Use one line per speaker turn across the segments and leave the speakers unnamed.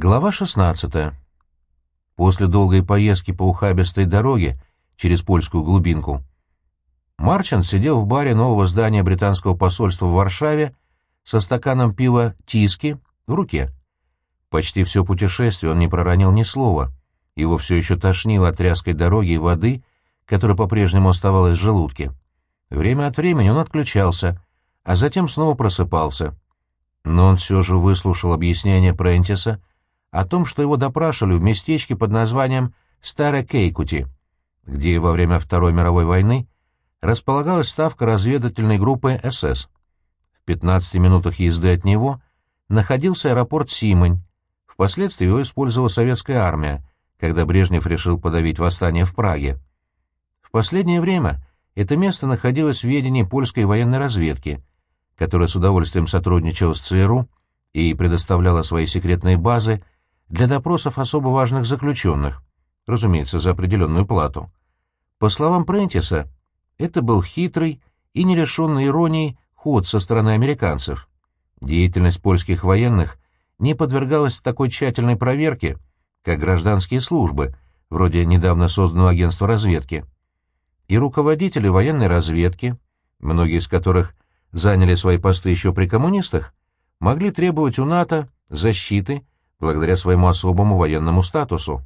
Глава 16. После долгой поездки по ухабистой дороге через польскую глубинку Марчант сидел в баре нового здания британского посольства в Варшаве со стаканом пива «Тиски» в руке. Почти все путешествие он не проронил ни слова. Его все еще тошнило от тряской дороги и воды, которая по-прежнему оставалась в желудке. Время от времени он отключался, а затем снова просыпался. Но он все же выслушал объяснение Прентиса о том, что его допрашивали в местечке под названием Старая Кейкути, где во время Второй мировой войны располагалась ставка разведывательной группы СС. В 15 минутах езды от него находился аэропорт Симонь. Впоследствии его использовала советская армия, когда Брежнев решил подавить восстание в Праге. В последнее время это место находилось в ведении польской военной разведки, которая с удовольствием сотрудничала с ЦРУ и предоставляла свои секретные базы для допросов особо важных заключенных, разумеется, за определенную плату. По словам Прентиса, это был хитрый и нерешенный иронией ход со стороны американцев. Деятельность польских военных не подвергалась такой тщательной проверке, как гражданские службы, вроде недавно созданного агентства разведки. И руководители военной разведки, многие из которых заняли свои посты еще при коммунистах, могли требовать у НАТО защиты благодаря своему особому военному статусу.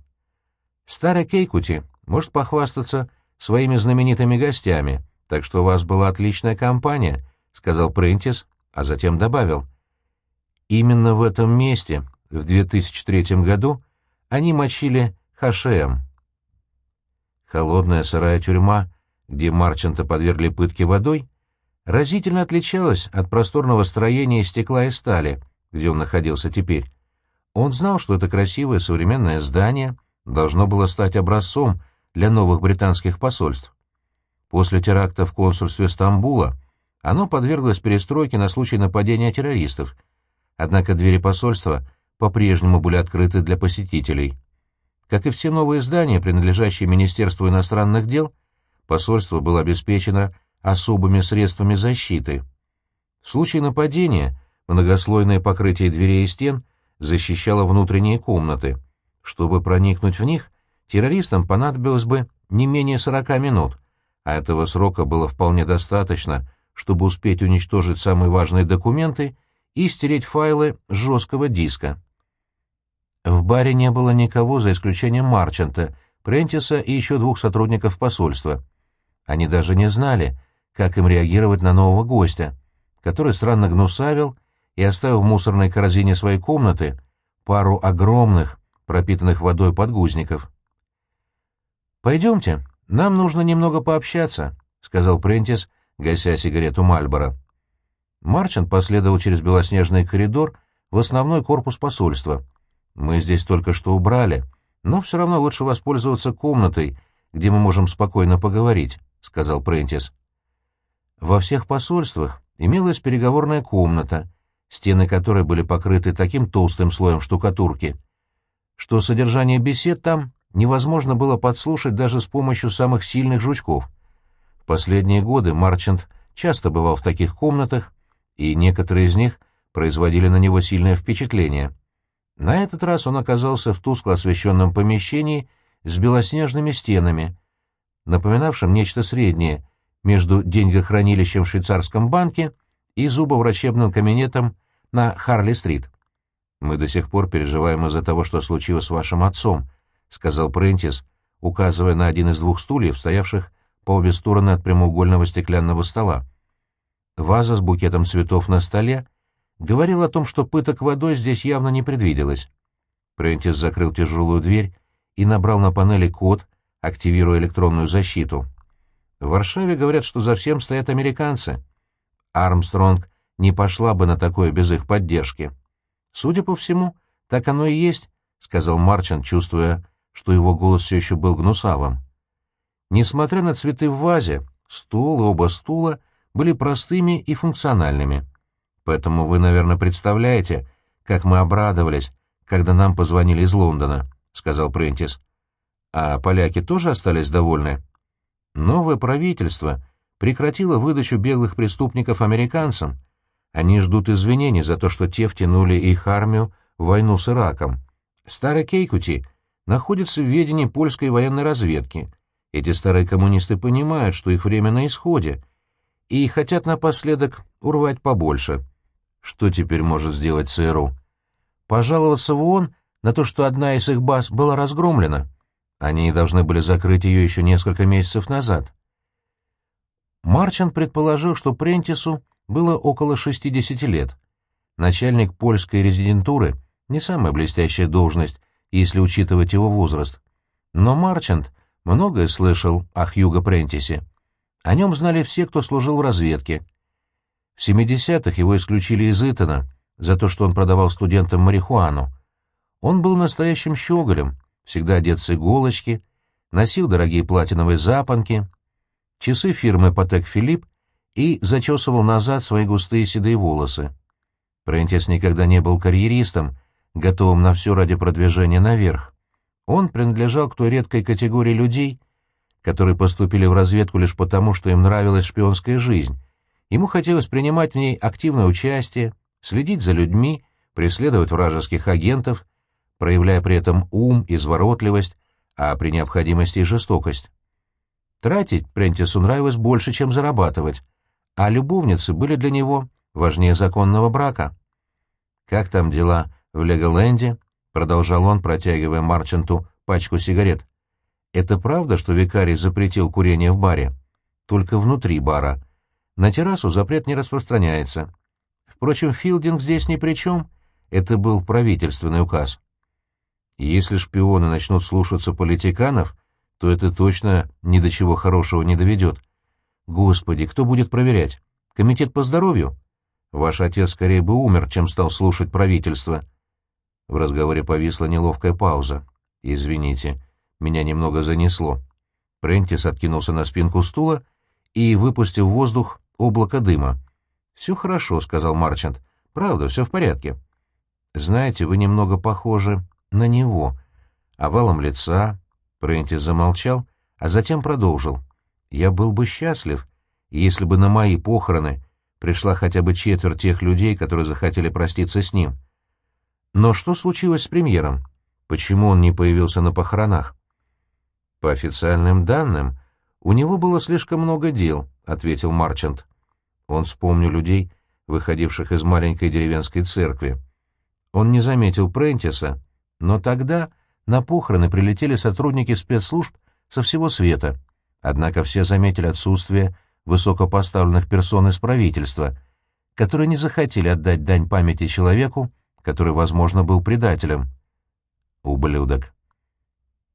Старый Кейкути может похвастаться своими знаменитыми гостями, так что у вас была отличная компания, — сказал Прентис, а затем добавил. Именно в этом месте, в 2003 году, они мочили ХШМ. Холодная сырая тюрьма, где Марчанта подвергли пытке водой, разительно отличалась от просторного строения из стекла и стали, где он находился теперь. Он знал, что это красивое современное здание должно было стать образцом для новых британских посольств. После теракта в консульстве Стамбула оно подверглось перестройке на случай нападения террористов, однако двери посольства по-прежнему были открыты для посетителей. Как и все новые здания, принадлежащие Министерству иностранных дел, посольство было обеспечено особыми средствами защиты. В случае нападения многослойное покрытие дверей и стен защищало внутренние комнаты. Чтобы проникнуть в них, террористам понадобилось бы не менее 40 минут, а этого срока было вполне достаточно, чтобы успеть уничтожить самые важные документы и стереть файлы с жесткого диска. В баре не было никого, за исключением Марчанта, Прентиса и еще двух сотрудников посольства. Они даже не знали, как им реагировать на нового гостя, который странно гнусавил и оставил в мусорной корзине своей комнаты пару огромных, пропитанных водой подгузников. «Пойдемте, нам нужно немного пообщаться», — сказал Прентис, гася сигарету Мальбора. Марчант последовал через белоснежный коридор в основной корпус посольства. «Мы здесь только что убрали, но все равно лучше воспользоваться комнатой, где мы можем спокойно поговорить», — сказал Прентис. Во всех посольствах имелась переговорная комната, стены которой были покрыты таким толстым слоем штукатурки, что содержание бесед там невозможно было подслушать даже с помощью самых сильных жучков. В последние годы Марчант часто бывал в таких комнатах, и некоторые из них производили на него сильное впечатление. На этот раз он оказался в тускло освещенном помещении с белоснежными стенами, напоминавшим нечто среднее между деньгохранилищем в швейцарском банке и зубоврачебным кабинетом на Харли-стрит. «Мы до сих пор переживаем из-за того, что случилось с вашим отцом», — сказал Прентис, указывая на один из двух стульев, стоявших по обе стороны от прямоугольного стеклянного стола. Ваза с букетом цветов на столе говорил о том, что пыток водой здесь явно не предвиделось. Прентис закрыл тяжелую дверь и набрал на панели код, активируя электронную защиту. В Варшаве говорят, что за всем стоят американцы. Армстронг не пошла бы на такое без их поддержки. Судя по всему, так оно и есть, — сказал Марчан, чувствуя, что его голос все еще был гнусавым. Несмотря на цветы в вазе, стул и оба стула были простыми и функциональными. Поэтому вы, наверное, представляете, как мы обрадовались, когда нам позвонили из Лондона, — сказал Прентис. — А поляки тоже остались довольны? — Новое правительство прекратило выдачу беглых преступников американцам. Они ждут извинений за то, что те втянули их армию в войну с Ираком. Старый Кейкути находится в ведении польской военной разведки. Эти старые коммунисты понимают, что их время на исходе, и хотят напоследок урвать побольше. Что теперь может сделать ЦРУ? Пожаловаться в ООН на то, что одна из их баз была разгромлена. Они должны были закрыть ее еще несколько месяцев назад. Марчан предположил, что Прентису было около 60 лет. Начальник польской резидентуры — не самая блестящая должность, если учитывать его возраст. Но Марчант многое слышал о Хьюго Прентисе. О нем знали все, кто служил в разведке. В 70-х его исключили из Итана за то, что он продавал студентам марихуану. Он был настоящим щеголем, всегда одет с иголочки, носил дорогие платиновые запонки, часы фирмы Патек Филипп и зачесывал назад свои густые седые волосы. Прентис никогда не был карьеристом, готовым на все ради продвижения наверх. Он принадлежал к той редкой категории людей, которые поступили в разведку лишь потому, что им нравилась шпионская жизнь. Ему хотелось принимать в ней активное участие, следить за людьми, преследовать вражеских агентов, проявляя при этом ум, изворотливость, а при необходимости и жестокость. Тратить Прентису нравилось больше, чем зарабатывать, а любовницы были для него важнее законного брака. «Как там дела в Леголенде?» — продолжал он, протягивая Марчанту пачку сигарет. «Это правда, что викарий запретил курение в баре? Только внутри бара. На террасу запрет не распространяется. Впрочем, Филдинг здесь ни при чем. Это был правительственный указ». Если шпионы начнут слушаться политиканов, то это точно ни до чего хорошего не доведет. Господи, кто будет проверять? Комитет по здоровью? Ваш отец скорее бы умер, чем стал слушать правительство. В разговоре повисла неловкая пауза. Извините, меня немного занесло. Прентис откинулся на спинку стула и выпустил в воздух облако дыма. «Все хорошо», — сказал Марчант. «Правда, все в порядке». «Знаете, вы немного похожи на него. Овалом лица Прентис замолчал, а затем продолжил. «Я был бы счастлив, если бы на мои похороны пришла хотя бы четверть тех людей, которые захотели проститься с ним. Но что случилось с премьером? Почему он не появился на похоронах?» «По официальным данным, у него было слишком много дел», — ответил Марчант. Он вспомнил людей, выходивших из маленькой деревенской церкви. Он не заметил Прентиса, но тогда на похороны прилетели сотрудники спецслужб со всего света. Однако все заметили отсутствие высокопоставленных персон из правительства, которые не захотели отдать дань памяти человеку, который, возможно, был предателем. Ублюдок.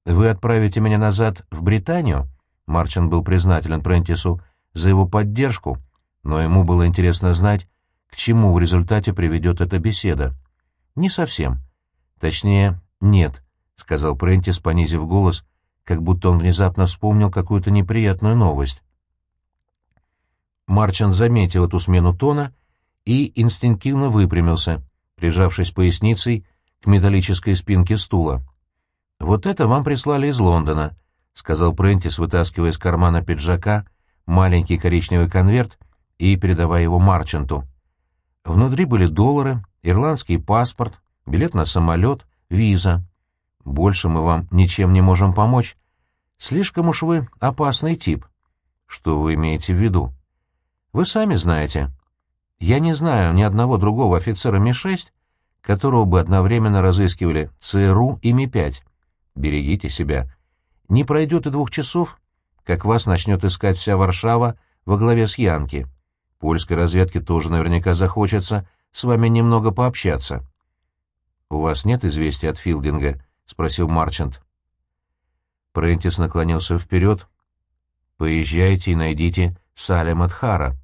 «Вы отправите меня назад в Британию?» Марчин был признателен Прентису за его поддержку, но ему было интересно знать, к чему в результате приведет эта беседа. «Не совсем. Точнее, нет, — сказал Прентис, понизив голос, как будто он внезапно вспомнил какую-то неприятную новость. Марчан заметил эту смену тона и инстинктивно выпрямился, прижавшись поясницей к металлической спинке стула. «Вот это вам прислали из Лондона», — сказал Прентис, вытаскивая из кармана пиджака маленький коричневый конверт и передавая его Марчанту. Внутри были доллары, ирландский паспорт, билет на самолет, виза. Больше мы вам ничем не можем помочь. Слишком уж вы опасный тип. Что вы имеете в виду? Вы сами знаете. Я не знаю ни одного другого офицера Ми-6, которого бы одновременно разыскивали ЦРУ и Ми-5. Берегите себя. Не пройдет и двух часов, как вас начнет искать вся Варшава во главе с Янки. Польской разведке тоже наверняка захочется с вами немного пообщаться. «У вас нет известия от Филдинга?» — спросил Марчант. Прентис наклонился вперед. «Поезжайте и найдите Салем Хара».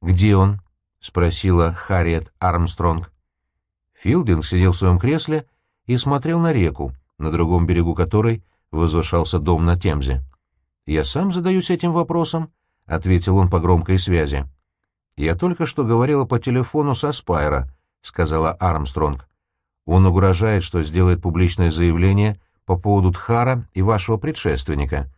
«Где он?» — спросила Харриет Армстронг. Филдинг сидел в своем кресле и смотрел на реку, на другом берегу которой возвышался дом на Темзе. «Я сам задаюсь этим вопросом», — ответил он по громкой связи. «Я только что говорила по телефону со Спайра», — сказала Армстронг. «Он угрожает, что сделает публичное заявление по поводу Тхара и вашего предшественника.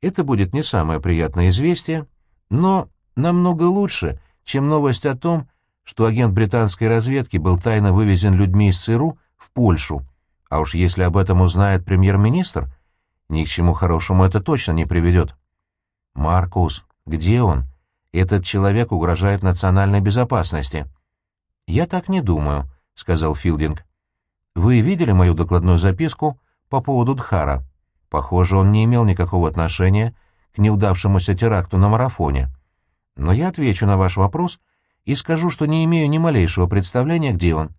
Это будет не самое приятное известие, но намного лучше, чем новость о том, что агент британской разведки был тайно вывезен людьми из ЦРУ в Польшу, а уж если об этом узнает премьер-министр, ни к чему хорошему это точно не приведет. «Маркус, где он? Этот человек угрожает национальной безопасности». «Я так не думаю», — сказал Филдинг. «Вы видели мою докладную записку по поводу Дхара? Похоже, он не имел никакого отношения к неудавшемуся теракту на марафоне. Но я отвечу на ваш вопрос и скажу, что не имею ни малейшего представления, где он.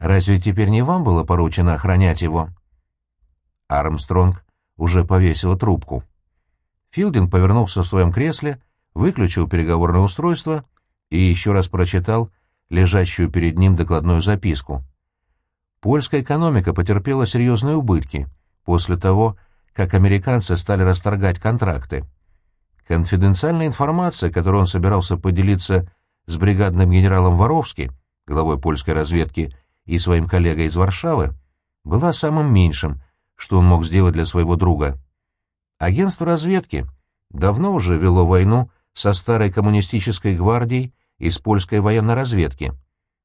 Разве теперь не вам было поручено охранять его?» Армстронг уже повесила трубку. Филдинг повернулся в своем кресле, выключил переговорное устройство и еще раз прочитал лежащую перед ним докладную записку. Польская экономика потерпела серьезные убытки после того, как американцы стали расторгать контракты. Конфиденциальная информация, которую он собирался поделиться с бригадным генералом Воровски, главой польской разведки, и своим коллегой из Варшавы, была самым меньшим, что он мог сделать для своего друга. Агентство разведки давно уже вело войну со старой коммунистической гвардией из польской военной разведки.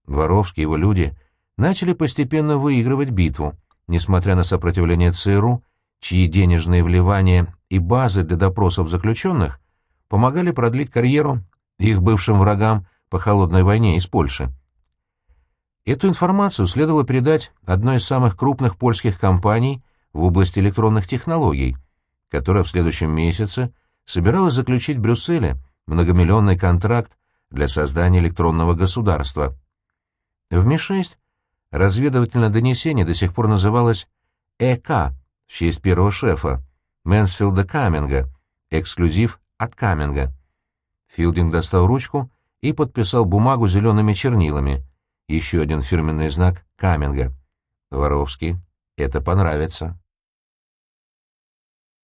Воровские его люди начали постепенно выигрывать битву, несмотря на сопротивление ЦРУ, чьи денежные вливания и базы для допросов заключенных помогали продлить карьеру их бывшим врагам по холодной войне из Польши. Эту информацию следовало передать одной из самых крупных польских компаний в области электронных технологий, которая в следующем месяце собиралась заключить в Брюсселе многомиллионный контракт для создания электронного государства. В Ми-6 разведывательное донесение до сих пор называлось ЭК в честь первого шефа, Мэнсфилда Каминга, эксклюзив от Каминга. Филдинг достал ручку и подписал бумагу зелеными чернилами, еще один фирменный знак Каминга. Воровский, это понравится.